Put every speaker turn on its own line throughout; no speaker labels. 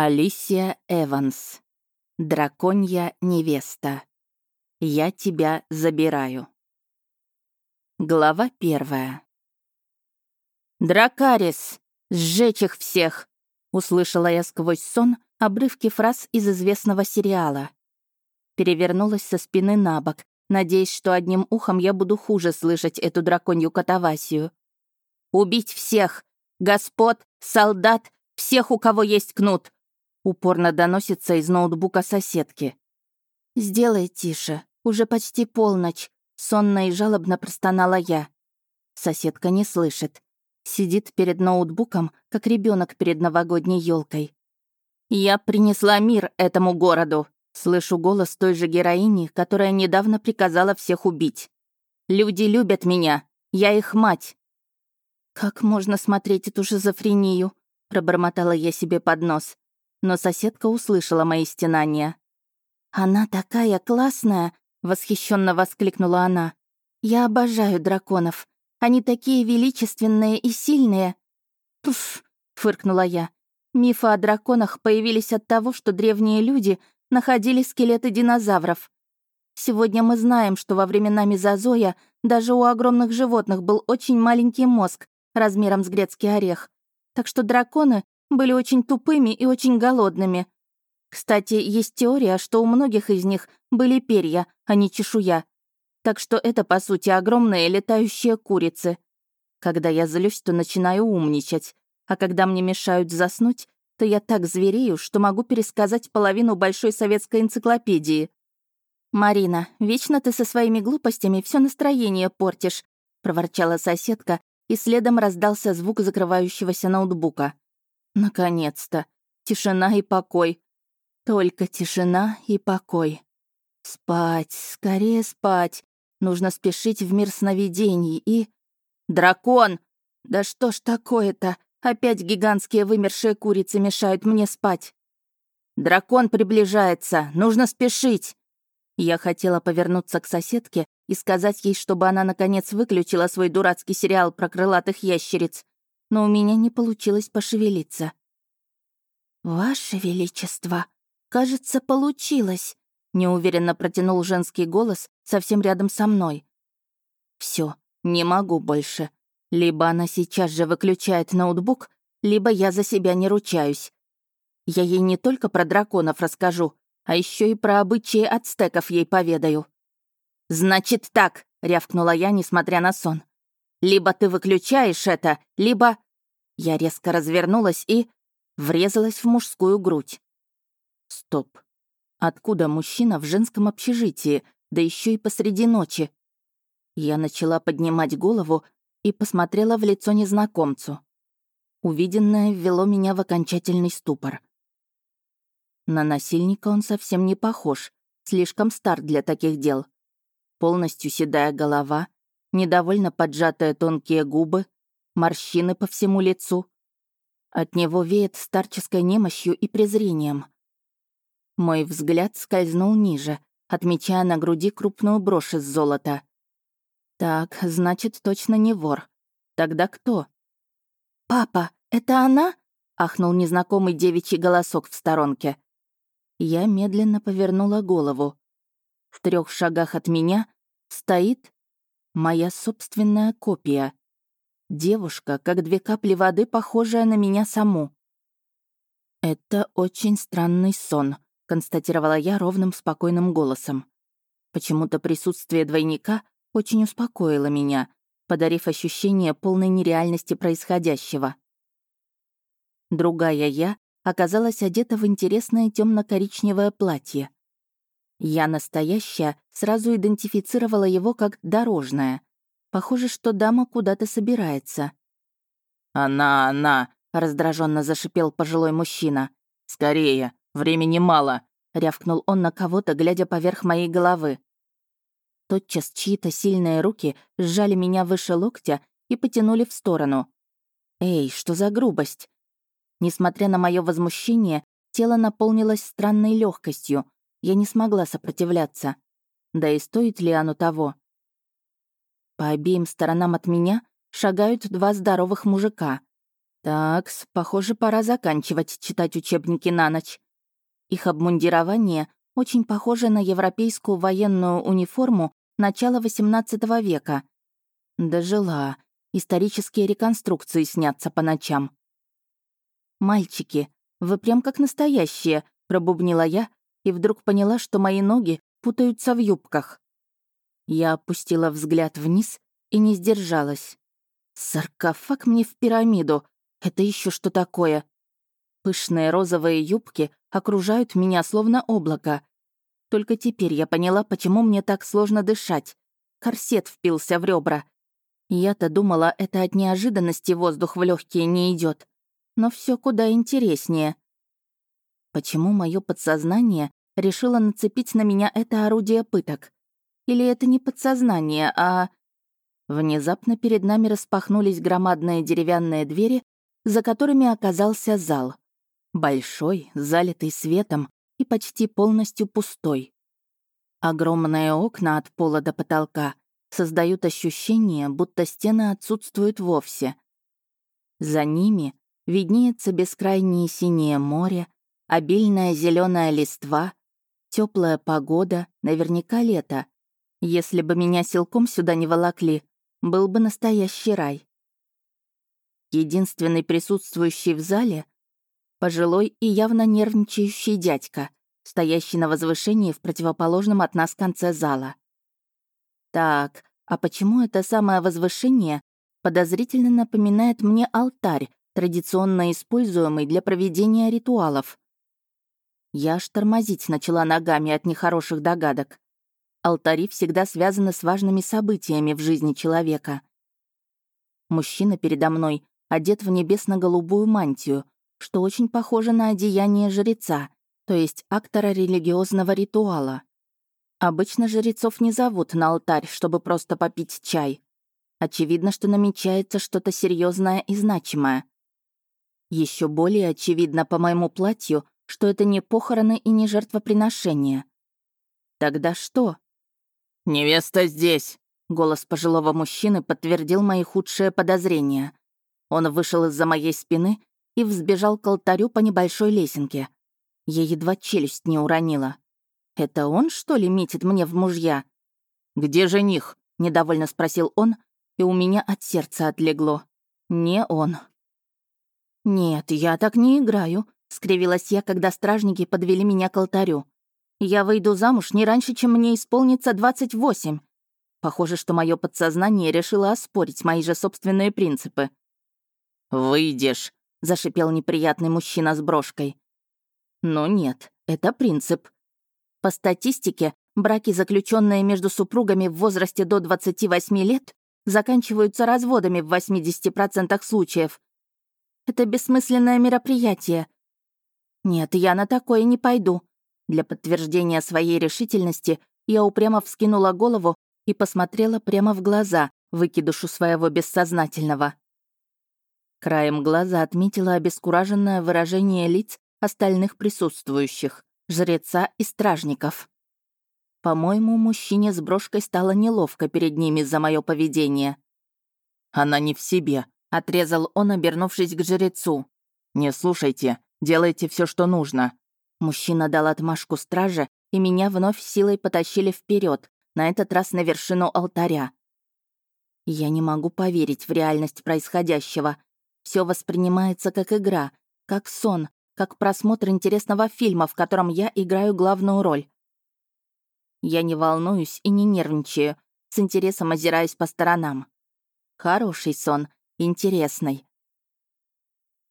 Алисия Эванс. Драконья невеста. Я тебя забираю. Глава первая. «Дракарис! Сжечь их всех!» — услышала я сквозь сон обрывки фраз из известного сериала. Перевернулась со спины на бок, надеясь, что одним ухом я буду хуже слышать эту драконью катавасию. «Убить всех! Господ, солдат, всех, у кого есть кнут! Упорно доносится из ноутбука соседки. «Сделай тише, уже почти полночь», — сонно и жалобно простонала я. Соседка не слышит. Сидит перед ноутбуком, как ребенок перед новогодней елкой. «Я принесла мир этому городу», — слышу голос той же героини, которая недавно приказала всех убить. «Люди любят меня. Я их мать». «Как можно смотреть эту шизофрению?» — пробормотала я себе под нос но соседка услышала мои стенания. «Она такая классная!» — восхищенно воскликнула она. «Я обожаю драконов. Они такие величественные и сильные». «Пф!» — фыркнула я. «Мифы о драконах появились от того, что древние люди находили скелеты динозавров. Сегодня мы знаем, что во времена Мезозоя даже у огромных животных был очень маленький мозг размером с грецкий орех. Так что драконы были очень тупыми и очень голодными. Кстати, есть теория, что у многих из них были перья, а не чешуя. Так что это, по сути, огромные летающие курицы. Когда я злюсь, то начинаю умничать. А когда мне мешают заснуть, то я так зверею, что могу пересказать половину большой советской энциклопедии. «Марина, вечно ты со своими глупостями все настроение портишь», — проворчала соседка, и следом раздался звук закрывающегося ноутбука. Наконец-то. Тишина и покой. Только тишина и покой. Спать, скорее спать. Нужно спешить в мир сновидений и... Дракон! Да что ж такое-то? Опять гигантские вымершие курицы мешают мне спать. Дракон приближается, нужно спешить. Я хотела повернуться к соседке и сказать ей, чтобы она наконец выключила свой дурацкий сериал про крылатых ящериц, но у меня не получилось пошевелиться. «Ваше Величество, кажется, получилось», — неуверенно протянул женский голос совсем рядом со мной. Все, не могу больше. Либо она сейчас же выключает ноутбук, либо я за себя не ручаюсь. Я ей не только про драконов расскажу, а еще и про обычаи ацтеков ей поведаю. «Значит так», — рявкнула я, несмотря на сон. Либо ты выключаешь это, либо...» Я резко развернулась и... врезалась в мужскую грудь. Стоп. Откуда мужчина в женском общежитии, да еще и посреди ночи? Я начала поднимать голову и посмотрела в лицо незнакомцу. Увиденное ввело меня в окончательный ступор. На насильника он совсем не похож, слишком стар для таких дел. Полностью седая голова, недовольно поджатые тонкие губы, морщины по всему лицу. От него веет старческой немощью и презрением. Мой взгляд скользнул ниже, отмечая на груди крупную брошь из золота. Так, значит, точно не вор. Тогда кто? «Папа, это она?» — ахнул незнакомый девичий голосок в сторонке. Я медленно повернула голову. В трех шагах от меня стоит Моя собственная копия. Девушка, как две капли воды, похожая на меня саму. «Это очень странный сон», — констатировала я ровным, спокойным голосом. Почему-то присутствие двойника очень успокоило меня, подарив ощущение полной нереальности происходящего. Другая я оказалась одета в интересное темно коричневое платье. Я настоящая сразу идентифицировала его как дорожная. Похоже, что дама куда-то собирается.
«Она, она!» — раздраженно зашипел пожилой мужчина. «Скорее, времени мало!» — рявкнул он на кого-то, глядя поверх моей головы.
Тотчас чьи-то сильные руки сжали меня выше локтя и потянули в сторону. «Эй, что за грубость?» Несмотря на мое возмущение, тело наполнилось странной легкостью, я не смогла сопротивляться. Да и стоит ли оно того? По обеим сторонам от меня шагают два здоровых мужика. Такс, похоже, пора заканчивать читать учебники на ночь. Их обмундирование очень похоже на европейскую военную униформу начала XVIII века. Дожила. Исторические реконструкции снятся по ночам. «Мальчики, вы прям как настоящие», — пробубнила я и вдруг поняла, что мои ноги путаются в юбках. Я опустила взгляд вниз и не сдержалась. Саркофаг мне в пирамиду. Это еще что такое? Пышные розовые юбки окружают меня словно облако. Только теперь я поняла, почему мне так сложно дышать. Корсет впился в ребра. Я-то думала, это от неожиданности воздух в легкие не идет. Но все куда интереснее. Почему мое подсознание решило нацепить на меня это орудие пыток? Или это не подсознание, а... Внезапно перед нами распахнулись громадные деревянные двери, за которыми оказался зал. Большой, залитый светом и почти полностью пустой. Огромные окна от пола до потолка создают ощущение, будто стены отсутствуют вовсе. За ними виднеется бескрайнее синее море, обильная зеленая листва, теплая погода, наверняка лето. Если бы меня силком сюда не волокли, был бы настоящий рай. Единственный присутствующий в зале — пожилой и явно нервничающий дядька, стоящий на возвышении в противоположном от нас конце зала. Так, а почему это самое возвышение подозрительно напоминает мне алтарь, традиционно используемый для проведения ритуалов? Я аж тормозить начала ногами от нехороших догадок. Алтари всегда связаны с важными событиями в жизни человека. Мужчина передо мной одет в небесно-голубую мантию, что очень похоже на одеяние жреца, то есть актора религиозного ритуала. Обычно жрецов не зовут на алтарь, чтобы просто попить чай. Очевидно, что намечается что-то серьезное и значимое. Еще более очевидно по моему платью, что это не похороны и не жертвоприношение. Тогда что?
«Невеста здесь!»
Голос пожилого мужчины подтвердил мои худшие подозрения. Он вышел из-за моей спины и взбежал к алтарю по небольшой лесенке. Я едва челюсть не уронила. «Это он, что ли, метит мне в мужья?»
«Где жених?» — недовольно спросил он,
и у меня от сердца отлегло. «Не он». «Нет, я так не играю», — скривилась я, когда стражники подвели меня к алтарю. Я выйду замуж не раньше, чем мне исполнится 28. Похоже, что мое подсознание решило оспорить мои же собственные принципы.
«Выйдешь», — зашипел неприятный мужчина с брошкой.
Но нет, это принцип. По статистике, браки, заключенные между супругами в возрасте до 28 лет, заканчиваются разводами в 80% случаев. Это бессмысленное мероприятие. Нет, я на такое не пойду. Для подтверждения своей решительности я упрямо вскинула голову и посмотрела прямо в глаза выкидушу своего бессознательного. Краем глаза отметила обескураженное выражение лиц остальных присутствующих, жреца и стражников. По-моему, мужчине с брошкой стало неловко перед ними за мое поведение.
«Она не в себе», — отрезал он, обернувшись к жрецу. «Не слушайте, делайте все, что нужно.
Мужчина дал отмашку страже, и меня вновь силой потащили вперед, на этот раз на вершину алтаря. Я не могу поверить в реальность происходящего. Все воспринимается как игра, как сон, как просмотр интересного фильма, в котором я играю главную роль. Я не волнуюсь и не нервничаю, с интересом озираюсь по сторонам. Хороший сон, интересный.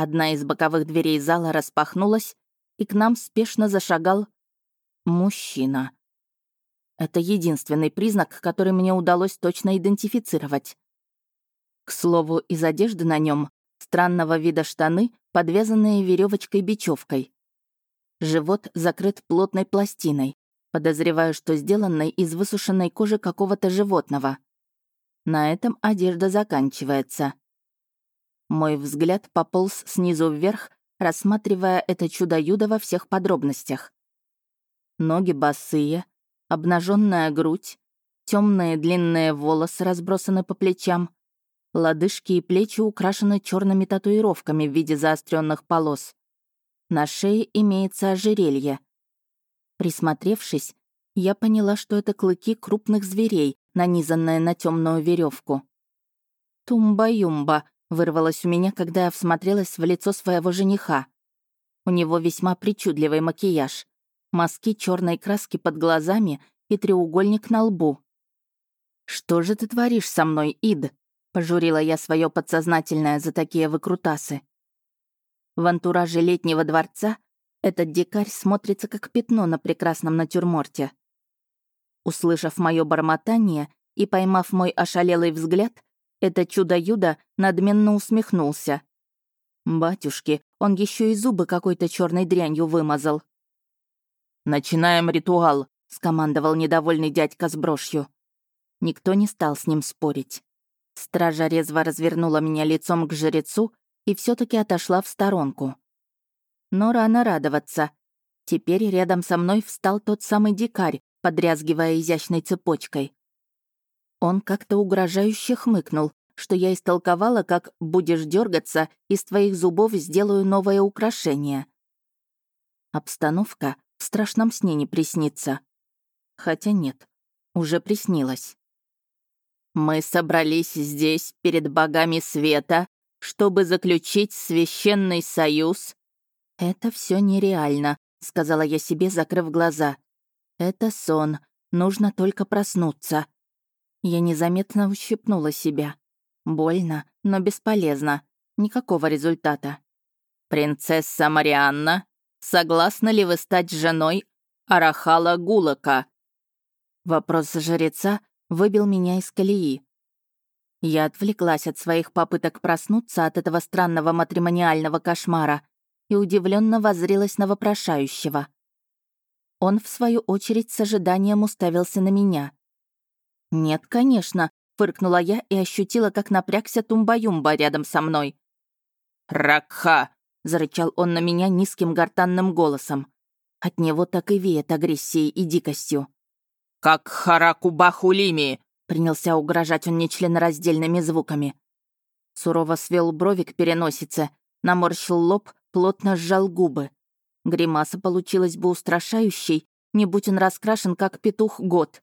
Одна из боковых дверей зала распахнулась, и к нам спешно зашагал мужчина. Это единственный признак, который мне удалось точно идентифицировать. К слову, из одежды на нем странного вида штаны, подвязанные веревочкой бечевкой Живот закрыт плотной пластиной. Подозреваю, что сделанной из высушенной кожи какого-то животного. На этом одежда заканчивается. Мой взгляд пополз снизу вверх рассматривая это чудо-юдо во всех подробностях. Ноги босые, обнаженная грудь, темные длинные волосы разбросаны по плечам, Лодыжки и плечи украшены черными татуировками в виде заостренных полос. На шее имеется ожерелье. Присмотревшись, я поняла, что это клыки крупных зверей, нанизанные на темную веревку. «Тумба-юмба», — вырвалось у меня, когда я всмотрелась в лицо своего жениха. У него весьма причудливый макияж. Мазки черной краски под глазами и треугольник на лбу. «Что же ты творишь со мной, Ид?» — пожурила я свое подсознательное за такие выкрутасы. В антураже летнего дворца этот дикарь смотрится как пятно на прекрасном натюрморте. Услышав мое бормотание и поймав мой ошалелый взгляд, это чудо-юдо надменно усмехнулся. Батюшки, он еще и зубы какой-то черной дрянью вымазал.
«Начинаем ритуал», — скомандовал недовольный дядька с брошью.
Никто не стал с ним спорить. Стража резво развернула меня лицом к жрецу и все таки отошла в сторонку. Но рано радоваться. Теперь рядом со мной встал тот самый дикарь, подрязгивая изящной цепочкой. Он как-то угрожающе хмыкнул, что я истолковала, как «будешь дергаться, из твоих зубов сделаю новое украшение». Обстановка в страшном сне не приснится. Хотя нет, уже приснилось. «Мы собрались здесь, перед богами света, чтобы заключить священный союз». «Это все нереально», — сказала я себе, закрыв глаза. «Это сон, нужно только проснуться». Я незаметно ущипнула себя. Больно, но бесполезно. Никакого результата.
«Принцесса Марианна, согласна ли вы стать женой Арахала Гулака?»
Вопрос жреца выбил меня из колеи. Я отвлеклась от своих попыток проснуться от этого странного матримониального кошмара и удивленно воззрелась на вопрошающего. Он, в свою очередь, с ожиданием уставился на меня. «Нет, конечно», Фыркнула я и ощутила, как напрягся тумба-юмба рядом со мной.
«Ракха!» — зарычал он на меня низким гортанным голосом.
От него так и веет агрессией и дикостью.
«Как Харакубахулими!»
— принялся угрожать он нечленораздельными звуками. Сурово свел брови к переносице, наморщил лоб, плотно сжал губы. Гримаса получилась бы устрашающей, не будь он раскрашен, как петух год.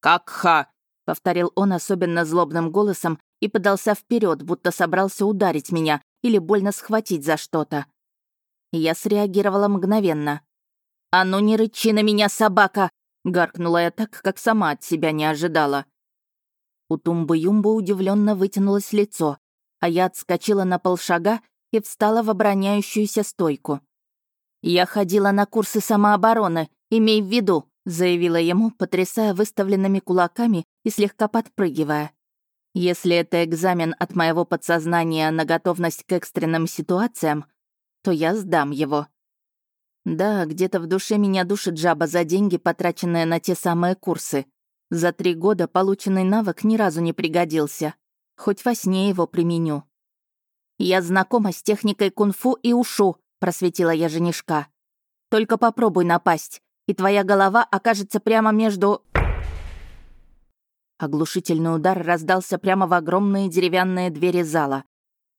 «Как ха!»
— повторил он особенно злобным голосом и подался вперед, будто собрался ударить меня или больно схватить за что-то. Я среагировала мгновенно. «А ну не рычи на меня, собака!» — гаркнула я так, как сама от себя не ожидала. У Тумбы-Юмбы удивленно вытянулось лицо, а я отскочила на полшага и встала в обороняющуюся стойку. «Я ходила на курсы самообороны, имей в виду», заявила ему, потрясая выставленными кулаками и слегка подпрыгивая. Если это экзамен от моего подсознания на готовность к экстренным ситуациям, то я сдам его. Да, где-то в душе меня душит жаба за деньги, потраченные на те самые курсы. За три года полученный навык ни разу не пригодился. Хоть во сне его применю. «Я знакома с техникой кунг-фу и ушу», — просветила я женишка. «Только попробуй напасть и твоя голова окажется прямо между...» Оглушительный удар раздался прямо в огромные деревянные двери зала.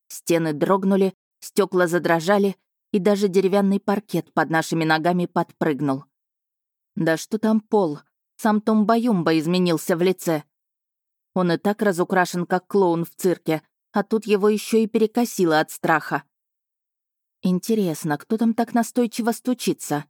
Стены дрогнули, стекла задрожали, и даже деревянный паркет под нашими ногами подпрыгнул. Да что там пол? Сам Тумба-Юмба изменился в лице. Он и так разукрашен, как клоун в цирке, а тут его еще и перекосило от страха. Интересно, кто там так настойчиво стучится?